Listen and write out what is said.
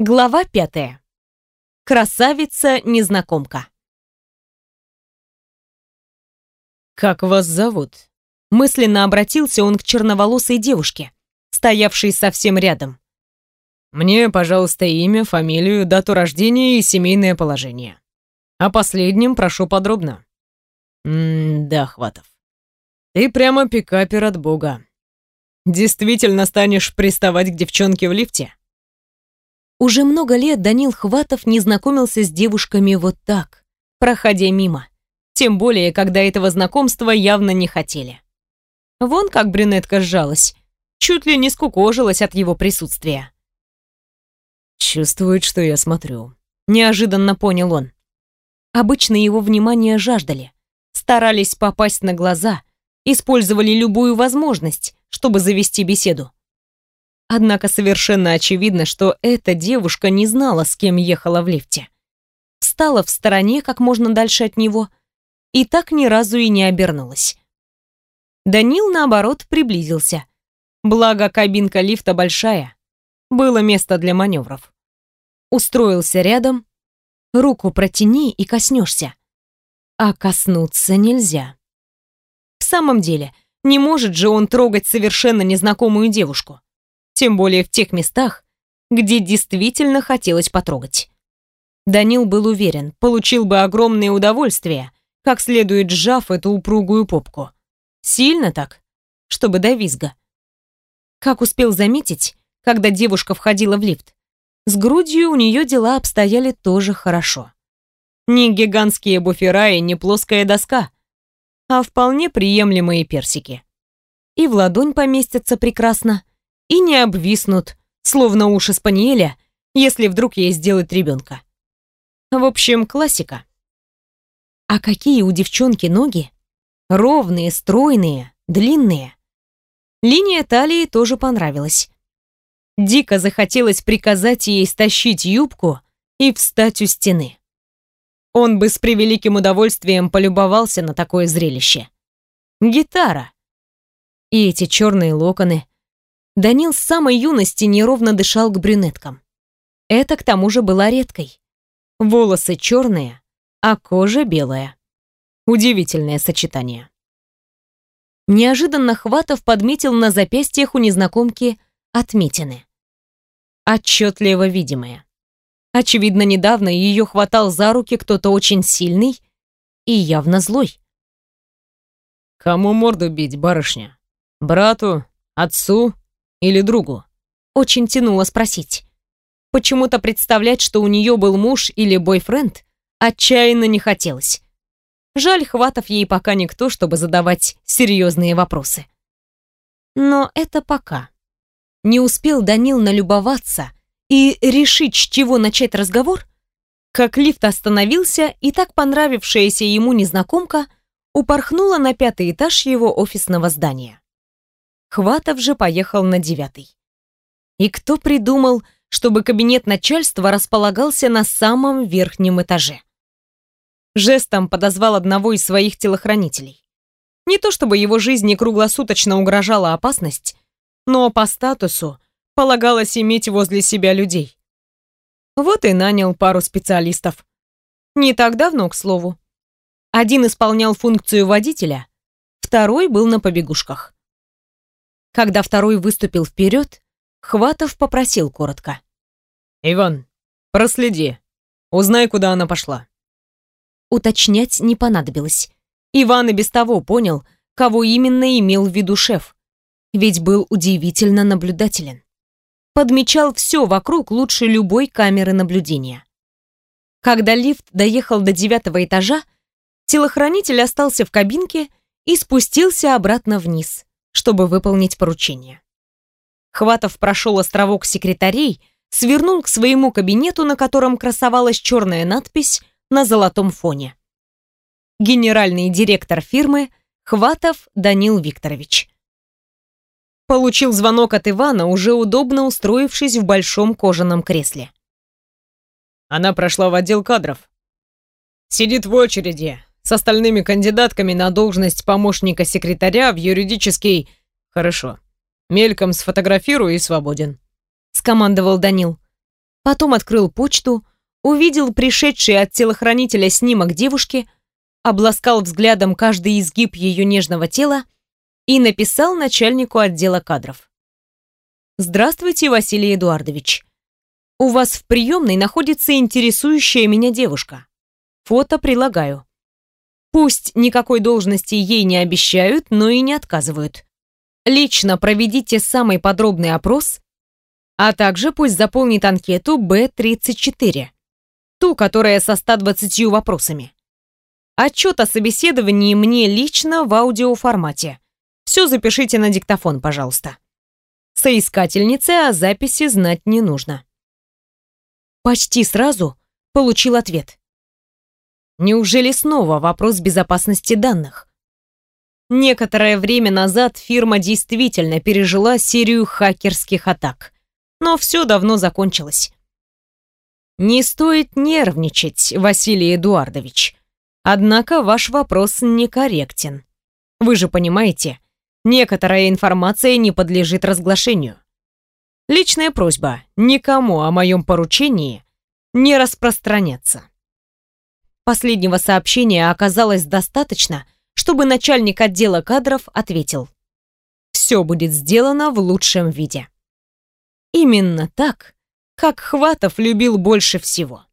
Глава пятая. Красавица-незнакомка. «Как вас зовут?» Мысленно обратился он к черноволосой девушке, стоявшей совсем рядом. «Мне, пожалуйста, имя, фамилию, дату рождения и семейное положение. О последнем прошу подробно». «М-да, Хватов. Ты прямо пикапер от бога. Действительно станешь приставать к девчонке в лифте?» Уже много лет Данил Хватов не знакомился с девушками вот так, проходя мимо. Тем более, когда этого знакомства явно не хотели. Вон как брюнетка сжалась, чуть ли не скукожилась от его присутствия. «Чувствует, что я смотрю», — неожиданно понял он. Обычно его внимание жаждали, старались попасть на глаза, использовали любую возможность, чтобы завести беседу. Однако совершенно очевидно, что эта девушка не знала, с кем ехала в лифте. Встала в стороне как можно дальше от него и так ни разу и не обернулась. Данил, наоборот, приблизился. Благо, кабинка лифта большая. Было место для маневров. Устроился рядом. Руку протяни и коснешься. А коснуться нельзя. В самом деле, не может же он трогать совершенно незнакомую девушку тем более в тех местах, где действительно хотелось потрогать. Данил был уверен, получил бы огромное удовольствие, как следует сжав эту упругую попку. Сильно так, чтобы до визга. Как успел заметить, когда девушка входила в лифт, с грудью у нее дела обстояли тоже хорошо. Не гигантские буфера и не плоская доска, а вполне приемлемые персики. И в ладонь поместятся прекрасно, и не обвиснут, словно уши спаниеля, если вдруг ей сделать ребенка. В общем, классика. А какие у девчонки ноги? Ровные, стройные, длинные. Линия талии тоже понравилась. Дико захотелось приказать ей стащить юбку и встать у стены. Он бы с превеликим удовольствием полюбовался на такое зрелище. Гитара. И эти черные локоны, Данил с самой юности неровно дышал к брюнеткам. Это к тому же была редкой. Волосы черные, а кожа белая. Удивительное сочетание. Неожиданно Хватов подметил на запястьях у незнакомки отметины. Отчетливо видимые. Очевидно, недавно ее хватал за руки кто-то очень сильный и явно злой. «Кому морду бить, барышня? Брату? Отцу? Или другу? Очень тянуло спросить. Почему-то представлять, что у нее был муж или бойфренд, отчаянно не хотелось. Жаль, Хватов ей пока никто, чтобы задавать серьезные вопросы. Но это пока. Не успел Данил налюбоваться и решить, с чего начать разговор, как лифт остановился, и так понравившаяся ему незнакомка упорхнула на пятый этаж его офисного здания. Хватов же поехал на девятый. И кто придумал, чтобы кабинет начальства располагался на самом верхнем этаже? Жестом подозвал одного из своих телохранителей. Не то чтобы его жизни круглосуточно угрожала опасность, но по статусу полагалось иметь возле себя людей. Вот и нанял пару специалистов. Не так давно, к слову. Один исполнял функцию водителя, второй был на побегушках. Когда второй выступил вперед, Хватов попросил коротко. «Иван, проследи. Узнай, куда она пошла». Уточнять не понадобилось. Иван и без того понял, кого именно имел в виду шеф. Ведь был удивительно наблюдателен. Подмечал все вокруг лучше любой камеры наблюдения. Когда лифт доехал до девятого этажа, телохранитель остался в кабинке и спустился обратно вниз чтобы выполнить поручение. Хватов прошел островок секретарей, свернул к своему кабинету, на котором красовалась черная надпись на золотом фоне. Генеральный директор фирмы Хватов Данил Викторович. Получил звонок от Ивана, уже удобно устроившись в большом кожаном кресле. Она прошла в отдел кадров. Сидит в очереди, с остальными кандидатками на должность помощника секретаря в юридический... Хорошо. Мельком сфотографирую и свободен. Скомандовал Данил. Потом открыл почту, увидел пришедший от телохранителя снимок девушки, обласкал взглядом каждый изгиб ее нежного тела и написал начальнику отдела кадров. «Здравствуйте, Василий Эдуардович. У вас в приемной находится интересующая меня девушка. Фото прилагаю. Пусть никакой должности ей не обещают, но и не отказывают. Лично проведите самый подробный опрос, а также пусть заполнит анкету Б-34, ту, которая со 120 вопросами. Отчет о собеседовании мне лично в аудиоформате. Все запишите на диктофон, пожалуйста. Соискательнице о записи знать не нужно. Почти сразу получил ответ. Неужели снова вопрос безопасности данных? Некоторое время назад фирма действительно пережила серию хакерских атак, но все давно закончилось. Не стоит нервничать, Василий Эдуардович. Однако ваш вопрос некорректен. Вы же понимаете, некоторая информация не подлежит разглашению. Личная просьба никому о моем поручении не распространяться. Последнего сообщения оказалось достаточно, чтобы начальник отдела кадров ответил. Все будет сделано в лучшем виде. Именно так, как Хватов любил больше всего.